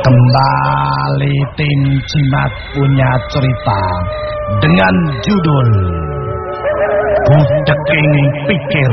Kembali tim Cimat punya cerita dengan judul Budeking Pikir.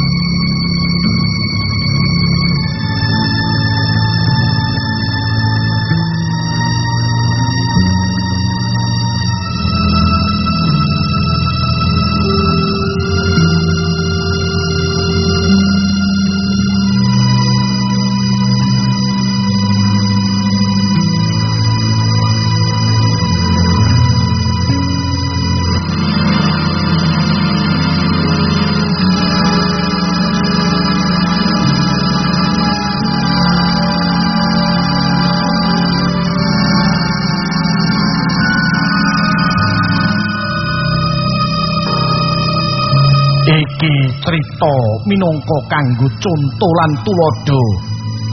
minangka kanggo conto lan tulodo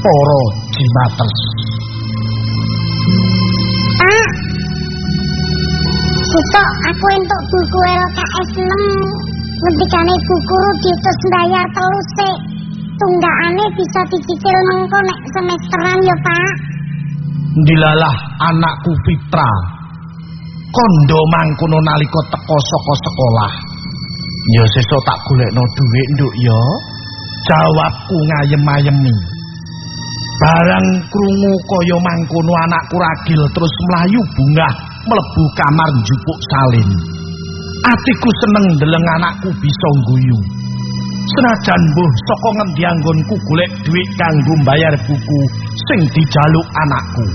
para jimaters. Pak. Sesuk aku entuk buku LKS 6. Ngendikane buku Rudi terus bayar telu sik. Tunggakane bisa dicicil mengko nek semesteran ya, Pak. Dilalah anakku Fitra. Kondo mangkono nalika teka saka sekolah. Ya sesuk tak golekno dhuwit, Nduk ya. Jawabku ngayem-ayemi. Barang krungu kaya mangkono anakku ragil terus mlayu bungah mlebu kamar njupuk salin. Atiku seneng ndeleng anakku bisa guyu. Senajan mbuh saka ngendi anggonku golek dhuwit kanggo mbayar buku sing dijaluk anakku.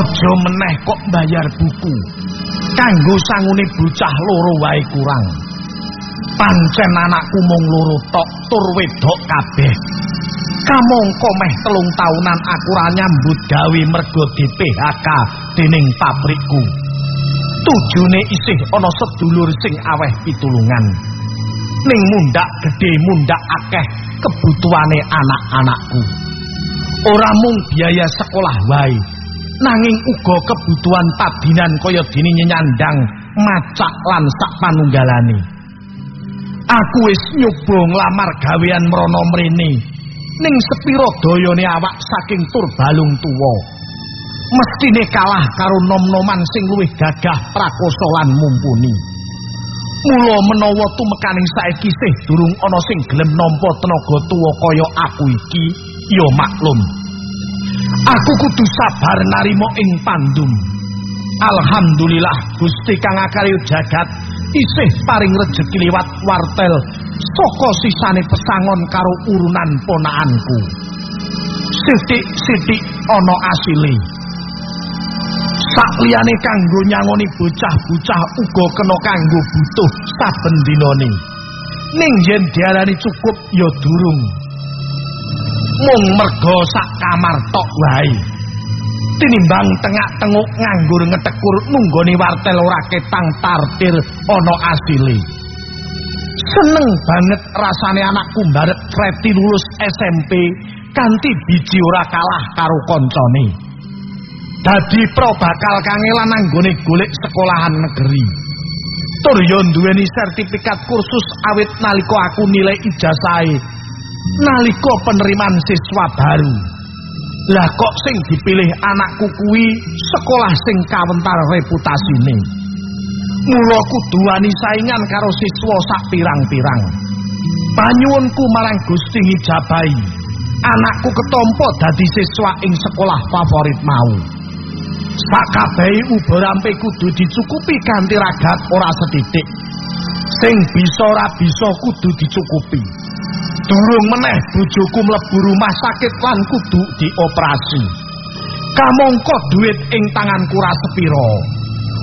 Aja meneh kok mbayar buku. Kanggo sangune bocah loro wae kurang. Pancen anakku mung loro tok tur wedok kabeh. Kamangka meh telung taunan aku ra nyambut gawe mergo di PHK dening pabrikku. Tujune isih ana sedulur sing aweh pitulungan. Ning mundak gedhe mundak akeh kebutuhane anak-anakku. Ora mung biaya sekolah wae, nanging uga kebutuhan padinan kaya dene nyandang macak lan sak panunggalane. Aku wis nyoba nglamar gawean mrana mrene ning sepira dayane awak saking tur balung tuwa. Mestine kalah karo nom-noman sing luwih gagah prakoso lan mumpuni. Mula menawa tumekaning saiki sih durung ana sing gelem nampa tenaga tuwa kaya aku iki, ya maklum. Aku kudu sabar narima ing pandum. Alhamdulillah Gusti Kang Akarya jagat isih paring rejeki liwat wartel saka sisane pesangon karo urunan ponakanku. Sithik-sithik ana asile. Sakliyane kanggo nyangoni bocah-bocah uga kena kanggo butuh saben dinane. Ning yen diarani cukup ya durung. Mung merga sak kamar tok wae. Tinimbang tengak-tenguk nganggur ngetekur nunggoni wartel ora ketang tartir ana asile. Seneng banget rasane anakku mbarep kreti lulus SMP kanthi biji ora kalah karo koncone. Dadi pro bakal kangelan anggone golek sekolahan negeri. Tur yo duweni sertifikat kursus awit nalika aku nilai ijazahe nalika penerimaan siswa baru. Lah kok sing dipilih anakku kuwi sekolah sing kawentar reputasine. Mula kudu wani saingan karo siswa sak pirang-pirang. Panyuwunku marang Gusti ngijabahi. Anakku ketompo dadi siswa ing sekolah favorit mau. Sakabehi uberampe kudu dicukupi kanthi ragat ora setitik. Sing bisa ora bisa kudu dicukupi. Durung meneh bojoku mlebu rumah sakit lan kudu dioperasi. Kamangka duit ing tanganku ra sepira.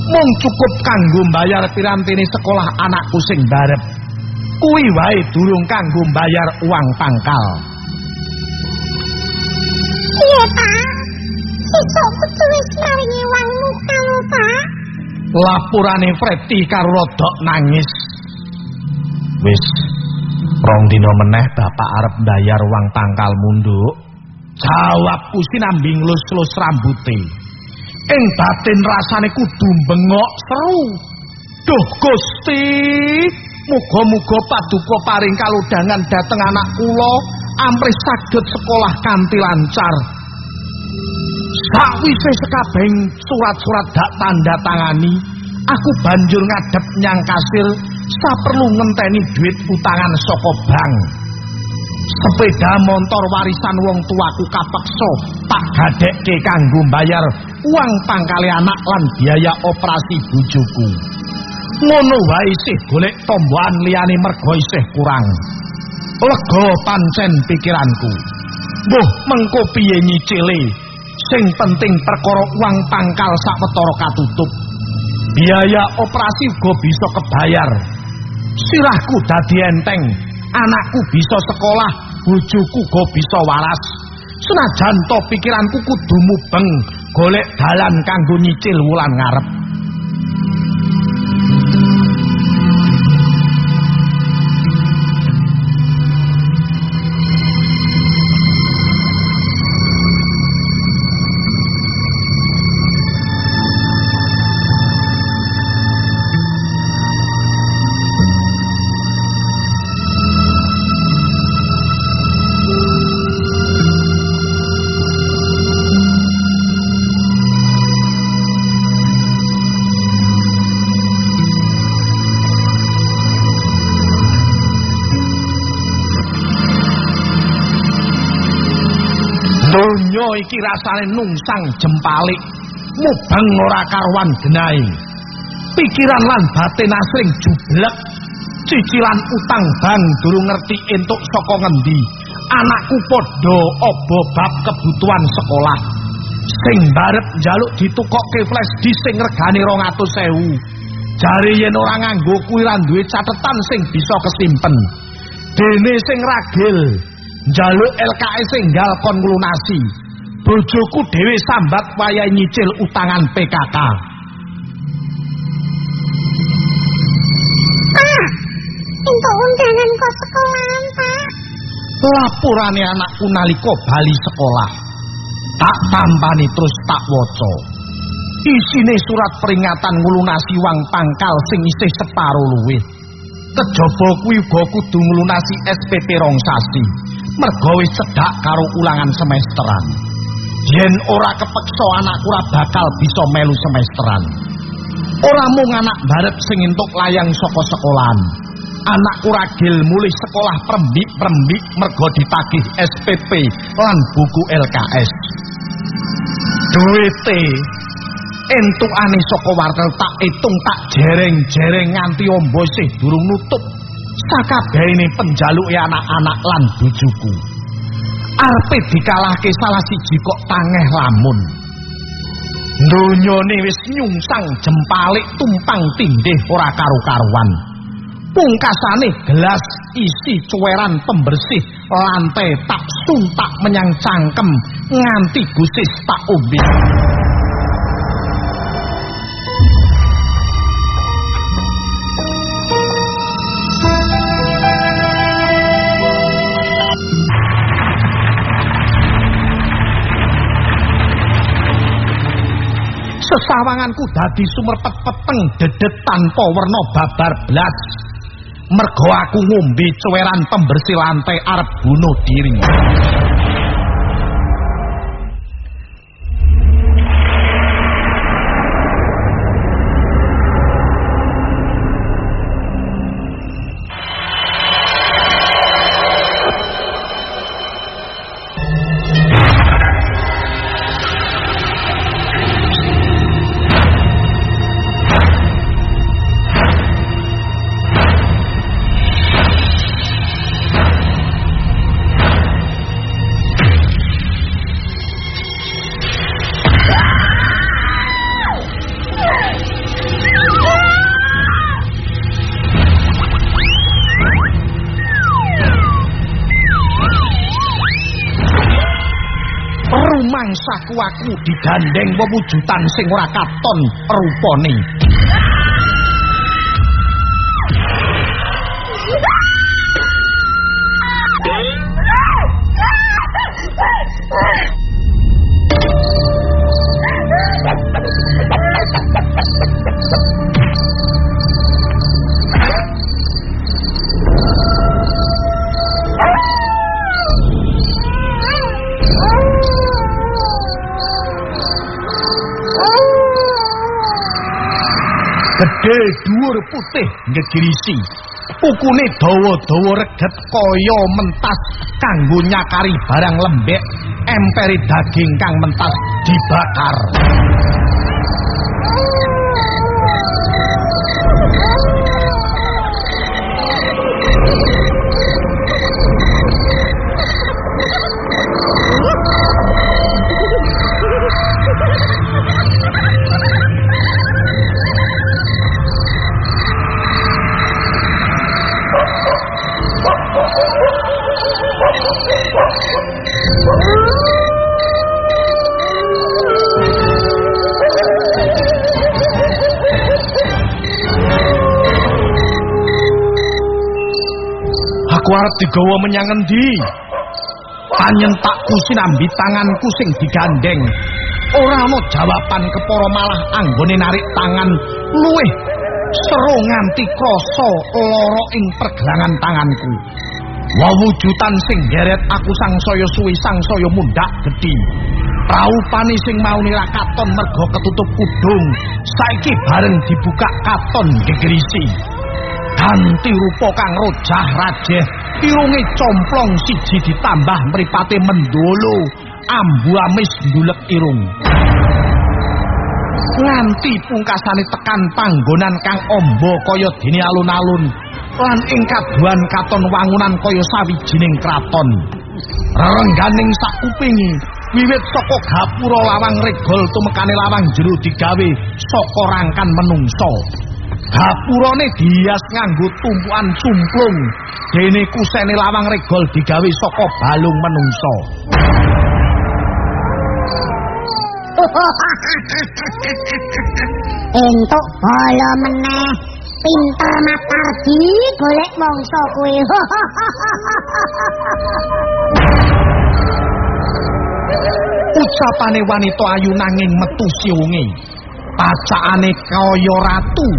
Mung cukup kanggo mbayar pirantine sekolah anakku sing barep. Kuwi wae durung kanggo mbayar uang pangkal. Iya, Pak. Sesuk kudu Lapurane Freddy karo rodok nangis. Wis rong dina meneh bapak arep mbayar uang pangkal munduk. Jawabku sinambing lus-lus rambute. Ing batin rasane kudu bengok seru. Duh Gusti, muga-muga paduka paring kaludangan dhateng anak kula amrih saged sekolah kanthi lancar. Sakwise sekabeng surat-surat dak tanda tangani, aku banjur ngadep nyang kasir saperlu ngenteni duit utangan saka bank. Sepeda motor warisan wong tuaku kapeksa tak gadekke kanggo bayar uang pangkale anak lan biaya operasi bojoku. Ngono wae isih golek tomboan liyane mergo isih kurang. Lega pancen pikiranku. Mbuh mengko piye nyicile? Sing penting perkara uang pangkal sawetara katutup. Biaya operasi uga bisa kebayar. Sirahku dadi enteng, anakku bisa sekolah, bojoku uga bisa waras. Senajan to pikiranku kudu mubeng golek dalan kanggo nyicil wulan ngarep. Iki rasane nungsang jempalik, mubeng ora karuan genahe. Pikiran lan batin asring jublek. Cicilan utang bank durung ngerti entuk saka ngendi. Anakku padha obo bab kebutuhan sekolah. Sing barep njaluk ditukokke flash disk sing regane 200.000. Jare yen ora nganggo kuwi lan duwe catetan sing bisa kesimpen. Dene sing ragil njaluk LKS enggal kon nglunasi. Bojoku dhewe sambat wayahe nyicil utangan PKK. Pak, entuk undangan kok sekolahan, Pak. Lapurane anakku nalika bali sekolah. Tak tampani terus tak waca. Isine surat peringatan nglunasi wang pangkal sing isih separo luwih. Kejaba kuwi uga kudu nglunasi SPP rong sasi. Mergo wis cedhak karo ulangan semesteran. Yen ora kepeksa anakku ora bakal bisa melu semesteran. Ora mung anak barep sing entuk layang saka sekolahan. Anakku ragil mulih sekolah prembik-prembik mergo ditagih SPP lan buku LKS. Duwite entukane saka wartel tak itung tak jereng-jereng nganti ombo sih durung nutup. Sakabehane penjaluke anak-anak lan bojoku. Arepe dikalahke salah siji kok tangeh lamun. Donyane wis nyungsang jempalik tumpang tindih ora karu-karuan. Pungkasane gelas isi cuweran pembersih lantai tak suntak menyang cangkem nganti gusis tak umbi. Sesawanganku dadi sumerpet peteng dedet tanpa werna babar blas. Mergo aku ngombe cuweran pembersih lantai arep bunuh diri. Aku digandeng wewujutan sing ora katon rupane. Gedhe dhuwur putih ngegirisi. Ukune dawa-dawa reget kaya mentas kanggo nyakari barang lembek, emperi daging kang mentas dibakar. Digawa menyang endi? Panyentakku sinambi tanganku sing digandeng. Ora ana jawaban kepara malah anggone narik tangan luweh seru nganti krasa lara ing pergelangan tanganku. Wewujutan sing geret aku sangsaya suwi sangsaya mundhak gedhi. Praupane sing mauni ra katon merga ketutup kudung, saiki bareng dibuka katon gegerisi. Ganti rupa kang rojah rajeh, irunge complong siji ditambah mripate mendolo, ambu amis ndulek irung. Nganti pungkasane tekan panggonan kang ombo kaya dene alun-alun, lan ing kaduan katon wangunan kaya sawijining kraton. Rerengganing sakupingi wiwit saka gapura lawang regol tumekane lawang jero digawe saka rangkan menungso. Gapurane dihias nganggo tumpuan cumplung. Dene kusene lawang regol digawe saka balung menungso. Entuk bala meneh. Pinter matardi golek mangsa kuwi. Ucapane wanita ayu nanging metu siunge. Pacakane kaya ratu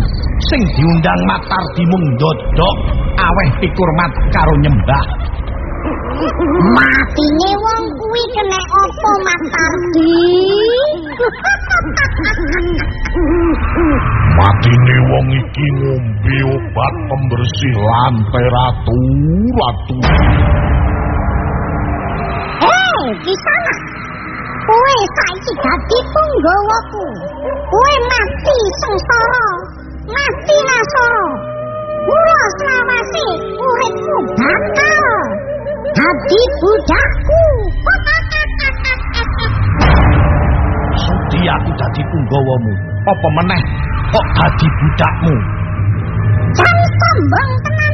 sing diundang matardi mung dodok aweh pikurmat karo nyembah. Matine wong kuwi kena apa matardi? Matine wong iki ngombe obat pembersih lantai ratu ratu. Hei, di sana. Kowe saiki dadi punggawaku. Kowe mati sengsara, mati nasara. Mula selawase uripmu bakal dadi budakku. Sudi aku dadi punggawamu. Apa meneh kok dadi budakmu? Jan sombong tenan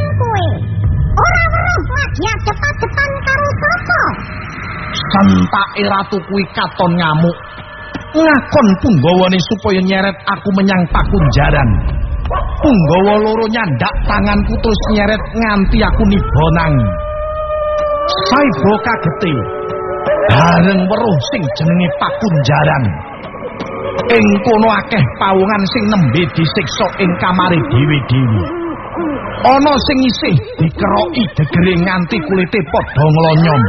Sentake ratu kuwi katon ngamuk. Ngakon punggawane supaya nyeret aku menyang pakunjaran. Punggawa loro nyandak tanganku terus nyeret nganti aku nibonang. Saibo kagete. Bareng weruh sing jenenge pakunjaran. Ing kono akeh pawungan sing nembe disiksa ing kamare dhewe-dhewe. Ana sing isih dikeroki degere nganti kulite padha nglonyom.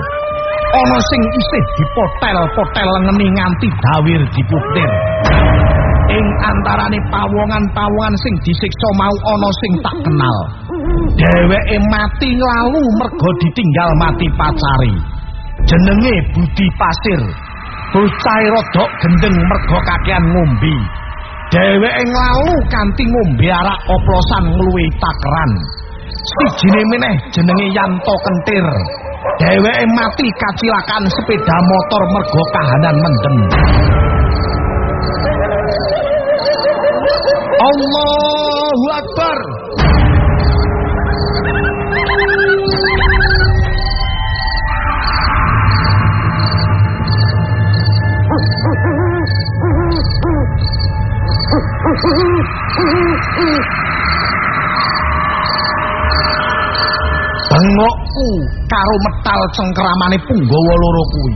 Ana sing isih dipotel-potel lengeni nganti dawir diputir. Ing antarane pawongan-pawongan sing disiksa mau ana sing tak kenal. Dheweke mati lalu merga ditinggal mati pacari. Jenenge Budi Pasir. Bocah rodok gendeng merga kakean ngombe. Dheweke nglalu kanthi ngombe arak oplosan ngluwi takeran. Sijine meneh jenenge Yanto Kentir. dheweke mati kacilakan sepeda motor mergo kahanan mendem Allahu Akbar Mm-hmm. Bengokku karo metal cengkeramane Punggawa loro kuwi.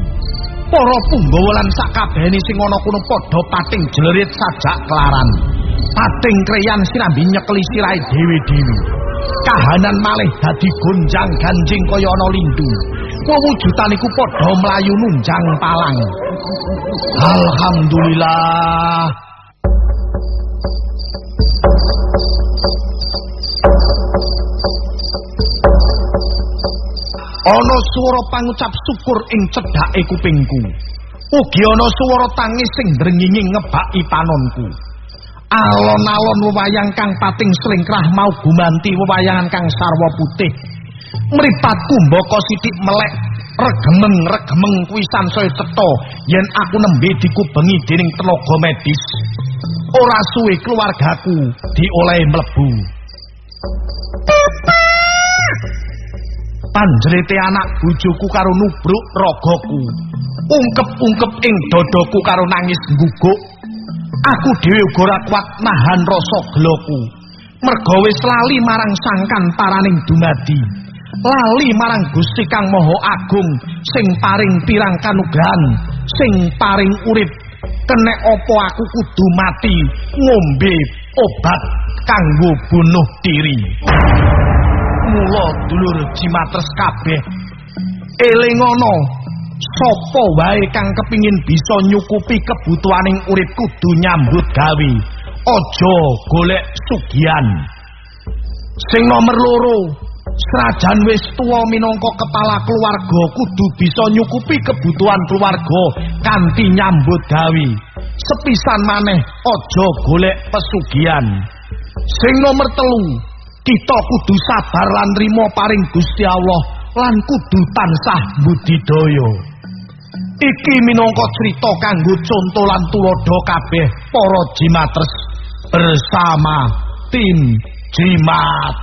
Para Punggawa lan sakabehane sing ana kono padha pating jlerit sajak kelaran. Pating kreyan sinambi nyekeli sirahe dhewe-dhewe. Kahanan malih dadi gonjang ganjing kaya ana lindu. Wewujudan iku padha mlayu nunjang palang. Alhamdulillah. Ana swara pangucap syukur ing cedhake kupingku. Ugi ana swara tangis sing drenginging ngebaki panonku. Alon-alon wewayang kang pating slingkrah mau gumanti wewayangan kang sarwa putih. Mripatku mbaka sithik melek regemeng regemeng kuwi sansaya cetha. Yen aku nembe dikubengi dening tenaga medis. Ora suwe keluargaku diolehi mlebu panjrite anak bojoku karo nubruk ragaku ungkep-ungkep ing dadaku karo nangis guguk aku dhewe uga ora kuat nahan rasa geloku. Merga wis lali marang sangkan paraning dumadi. Lali marang Gusti Kang Maha Agung sing paring pirang kanugrahan sing paring urip. Kenek apa aku kudu mati ngombe obat kanggo bunuh diri mula dulur jimatres kabeh eling ana sapa wae kang kepingin bisa nyukupi kebutuhaning urip kudu nyambut gawe aja golek sugihan sing nomor loro Serajan wis tuwa minangka kepala keluarga kudu bisa nyukupi kebutuhan keluarga kanthi nyambut gawe. Sepisan maneh aja golek pesugihan. Sing nomor kita kudu sabar lan nrimo paring Gusti Allah lan kudu tansah budidaya. Iki minangka crita kanggo conto lan tulodo kabeh para jimatres bersama tim jimat.